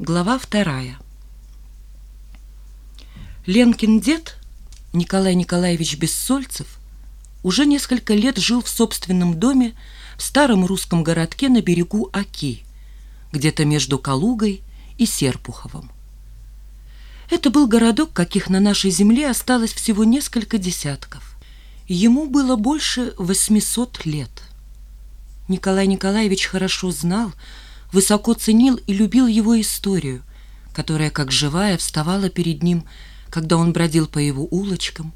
Глава вторая. Ленкин дед, Николай Николаевич Бессольцев, уже несколько лет жил в собственном доме в старом русском городке на берегу Оки, где-то между Калугой и Серпуховым. Это был городок, каких на нашей земле осталось всего несколько десятков. Ему было больше 800 лет. Николай Николаевич хорошо знал, высоко ценил и любил его историю, которая, как живая, вставала перед ним, когда он бродил по его улочкам,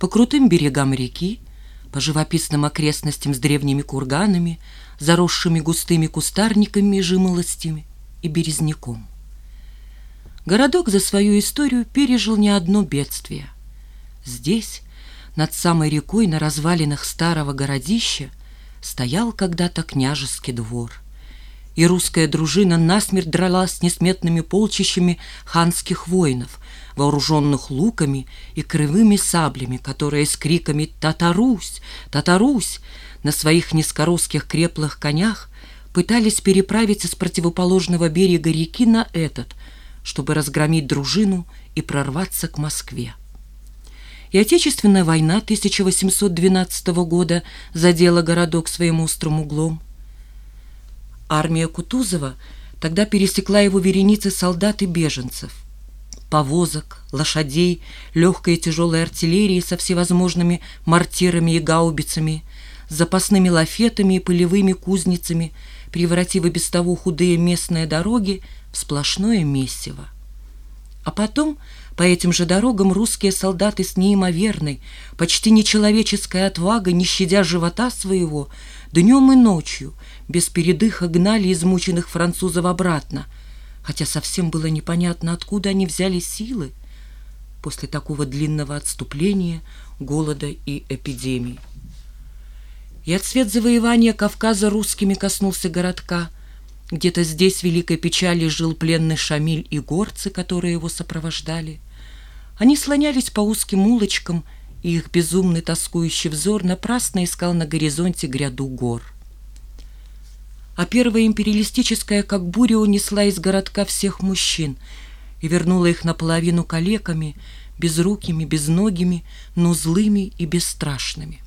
по крутым берегам реки, по живописным окрестностям с древними курганами, заросшими густыми кустарниками и жимолостями и березняком. Городок за свою историю пережил не одно бедствие. Здесь, над самой рекой на развалинах старого городища, стоял когда-то княжеский двор и русская дружина насмерть дралась с несметными полчищами ханских воинов, вооруженных луками и кривыми саблями, которые с криками «Татарусь! Татарусь!» на своих низкоросских креплых конях пытались переправиться с противоположного берега реки на этот, чтобы разгромить дружину и прорваться к Москве. И Отечественная война 1812 года задела городок своим острым углом. Армия Кутузова тогда пересекла его вереницы солдат и беженцев. Повозок, лошадей, легкой и тяжелой артиллерии со всевозможными мортирами и гаубицами, запасными лафетами и полевыми кузницами, превратив и без того худые местные дороги в сплошное месиво. А потом по этим же дорогам русские солдаты с неимоверной, почти нечеловеческой отвагой, не щадя живота своего, днем и ночью, без передыха гнали измученных французов обратно, хотя совсем было непонятно, откуда они взяли силы после такого длинного отступления, голода и эпидемии. И отсвет завоевания Кавказа русскими коснулся городка. Где-то здесь в великой печали жил пленный Шамиль и горцы, которые его сопровождали. Они слонялись по узким улочкам, и их безумный тоскующий взор напрасно искал на горизонте гряду гор а первая империалистическая, как буря, унесла из городка всех мужчин и вернула их наполовину калеками, безрукими, безногими, но злыми и бесстрашными.